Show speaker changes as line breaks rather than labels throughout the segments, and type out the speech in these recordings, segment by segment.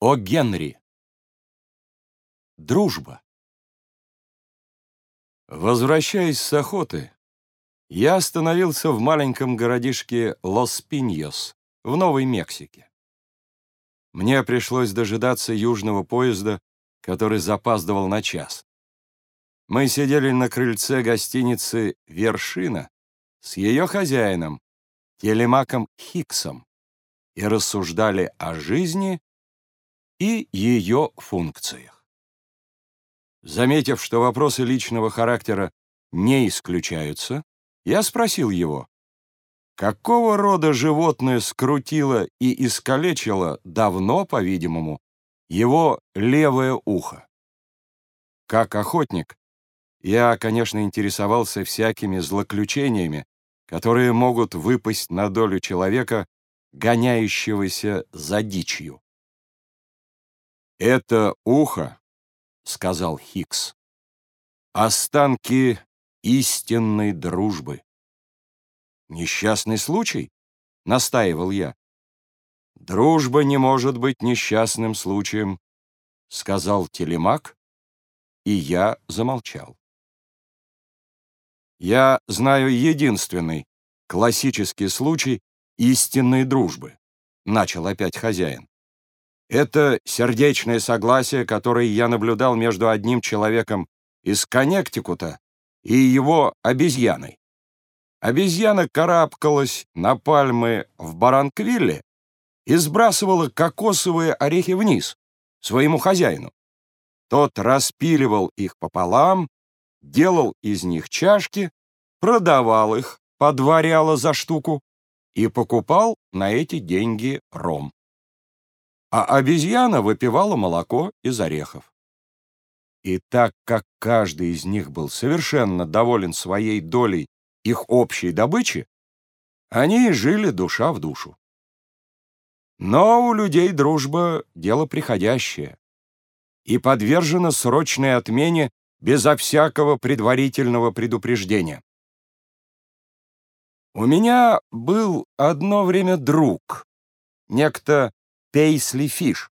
О Генри. Дружба. Возвращаясь с охоты, я остановился в маленьком городишке Лос-Пиньос в Новой Мексике. Мне пришлось дожидаться южного поезда, который запаздывал на час. Мы сидели на крыльце гостиницы «Вершина» с ее хозяином, Телемаком Хиксом, и рассуждали о жизни и ее функциях. Заметив, что вопросы личного характера не исключаются, я спросил его, какого рода животное скрутило и искалечило давно, по-видимому, его левое ухо. Как охотник, я, конечно, интересовался всякими злоключениями, которые могут выпасть на долю человека, гоняющегося за дичью. «Это ухо», — сказал Хикс, — «останки истинной дружбы». «Несчастный случай?» — настаивал я. «Дружба не может быть несчастным случаем», — сказал Телемак, и я замолчал. Я знаю единственный классический случай истинной дружбы, начал опять хозяин. Это сердечное согласие, которое я наблюдал между одним человеком из Коннектикута и его обезьяной. Обезьяна карабкалась на пальмы в Баранквилле и сбрасывала кокосовые орехи вниз, своему хозяину. Тот распиливал их пополам, делал из них чашки, продавал их по два за штуку и покупал на эти деньги ром а обезьяна выпивала молоко из орехов. И так как каждый из них был совершенно доволен своей долей их общей добычи, они жили душа в душу. Но у людей дружба — дело приходящее и подвержена срочной отмене безо всякого предварительного предупреждения. У меня был одно время друг, некто Пейсли Фиш.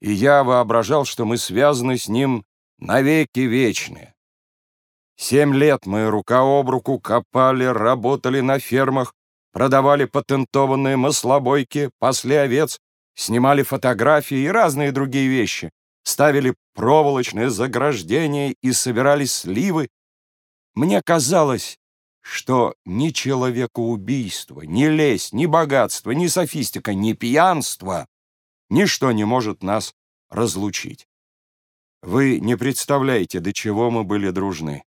И я воображал, что мы связаны с ним навеки вечные. Семь лет мы рука об руку копали, работали на фермах, продавали патентованные маслобойки, пасли овец, снимали фотографии и разные другие вещи, ставили проволочные заграждения и собирали сливы. Мне казалось, что ни человекоубийство, ни лесть, ни богатство, ни софистика, ни пьянство, ничто не может нас разлучить. Вы не представляете, до чего мы были дружны.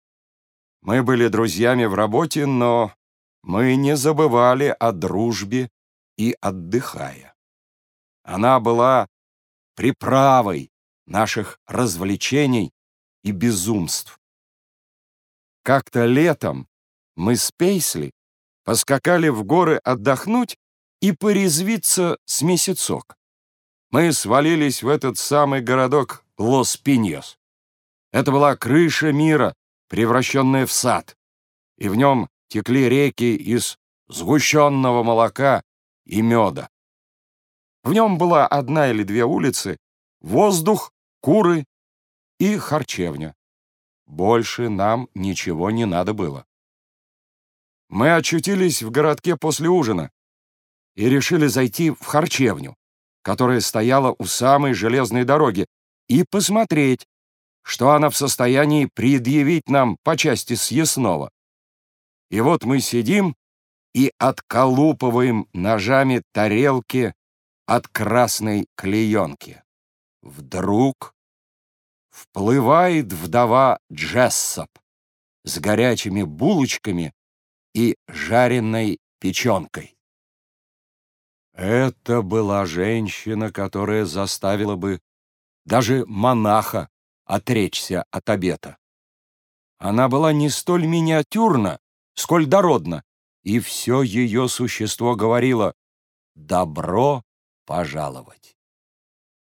Мы были друзьями в работе, но мы не забывали о дружбе и отдыхая. Она была приправой наших развлечений и безумств. Как-то летом мы с Пейсли поскакали в горы отдохнуть и порезвиться с месяцок. Мы свалились в этот самый городок Лос-Пиньос. Это была крыша мира, превращенная в сад, и в нем текли реки из сгущенного молока и меда. В нем была одна или две улицы, воздух, куры и харчевня. Больше нам ничего не надо было. Мы очутились в городке после ужина и решили зайти в харчевню, которая стояла у самой железной дороги, и посмотреть, что она в состоянии предъявить нам по части съестного. И вот мы сидим и отколупываем ножами тарелки от красной клеенки. Вдруг вплывает вдова Джессоп с горячими булочками и жареной печенкой. Это была женщина, которая заставила бы даже монаха отречься от обета. Она была не столь миниатюрна, сколь дородна, и все ее существо говорило «добро пожаловать».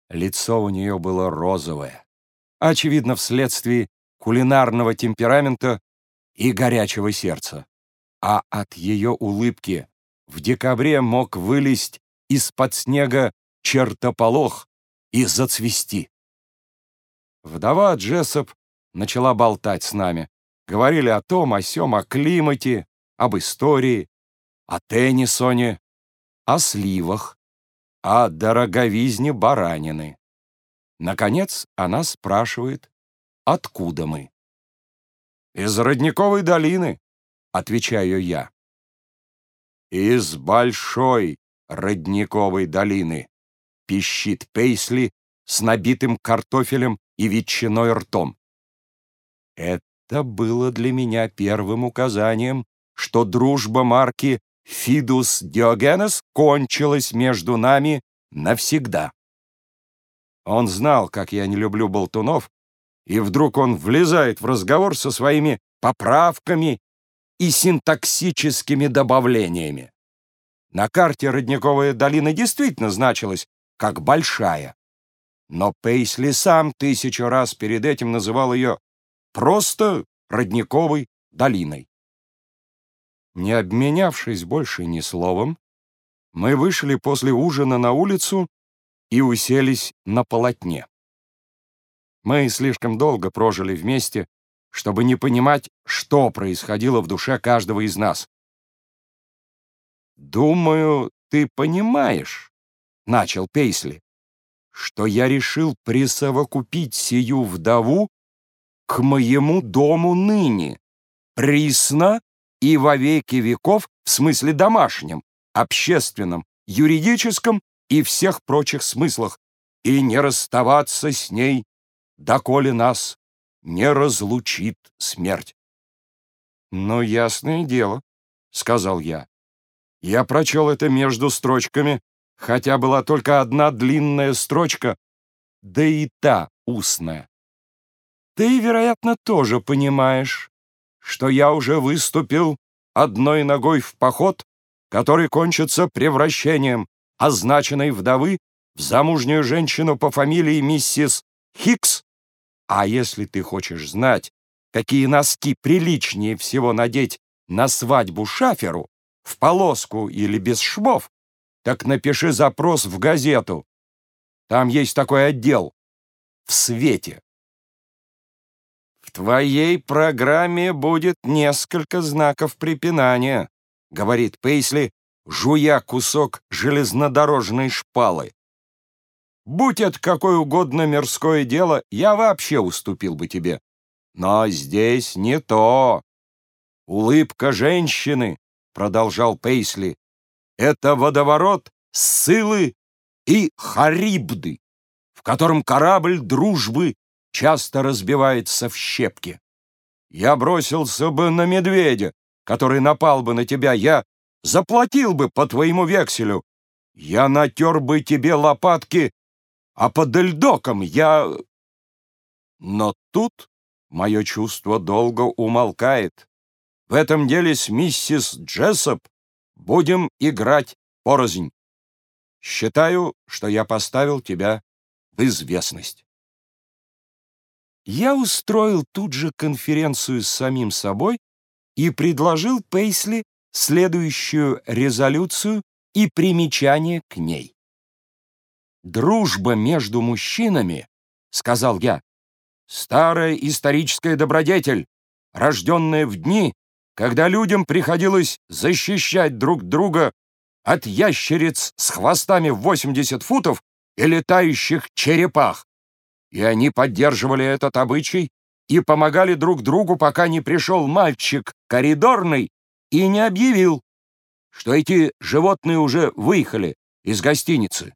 Лицо у нее было розовое, очевидно, вследствие кулинарного темперамента и горячего сердца а от ее улыбки в декабре мог вылезть из-под снега чертополох и зацвести. Вдова Джессоп начала болтать с нами. Говорили о том, о сём, о климате, об истории, о Теннисоне, о сливах, о дороговизне баранины. Наконец она спрашивает, откуда мы. «Из Родниковой долины», — отвечаю я. «Из большой Родниковой долины», — пищит Пейсли с набитым картофелем и ветчиной ртом. Это было для меня первым указанием, что дружба марки «Фидус Диогенес» кончилась между нами навсегда. Он знал, как я не люблю болтунов, и вдруг он влезает в разговор со своими поправками и синтаксическими добавлениями. На карте Родниковая долина действительно значилась как «большая», но Пейсли сам тысячу раз перед этим называл ее просто Родниковой долиной. Не обменявшись больше ни словом, мы вышли после ужина на улицу и уселись на полотне. Мы слишком долго прожили вместе, чтобы не понимать, что происходило в душе каждого из нас. «Думаю, ты понимаешь», — начал Пейсли, «что я решил присовокупить сию вдову к моему дому ныне, присно и во веки веков, в смысле домашнем, общественном, юридическом и всех прочих смыслах, и не расставаться с ней доколе нас не разлучит смерть. «Ну, ясное дело», — сказал я. Я прочел это между строчками, хотя была только одна длинная строчка, да и та устная. Ты, вероятно, тоже понимаешь, что я уже выступил одной ногой в поход, который кончится превращением означенной вдовы в замужнюю женщину по фамилии миссис Хикс а если ты хочешь знать, какие носки приличнее всего надеть на свадьбу шаферу, в полоску или без швов, так напиши запрос в газету. Там есть такой отдел. В свете. В твоей программе будет несколько знаков препинания, говорит Пейсли, жуя кусок железнодорожной шпалы. Будь это какое угодно мирское дело, я вообще уступил бы тебе. Но здесь не то. Улыбка женщины, продолжал Пейсли, это водоворот силы и харибды, в котором корабль дружбы часто разбивается в щепки. Я бросился бы на медведя, который напал бы на тебя, я заплатил бы по твоему векселю, я натер бы тебе лопатки а под Эльдоком я... Но тут мое чувство долго умолкает. В этом деле с миссис Джессоп будем играть порознь. Считаю, что я поставил тебя в известность. Я устроил тут же конференцию с самим собой и предложил Пейсли следующую резолюцию и примечание к ней. «Дружба между мужчинами, — сказал я, — старая историческая добродетель, рожденная в дни, когда людям приходилось защищать друг друга от ящериц с хвостами в 80 футов и летающих черепах. И они поддерживали этот обычай и помогали друг другу, пока не пришел мальчик коридорный и не объявил, что эти животные уже выехали из гостиницы.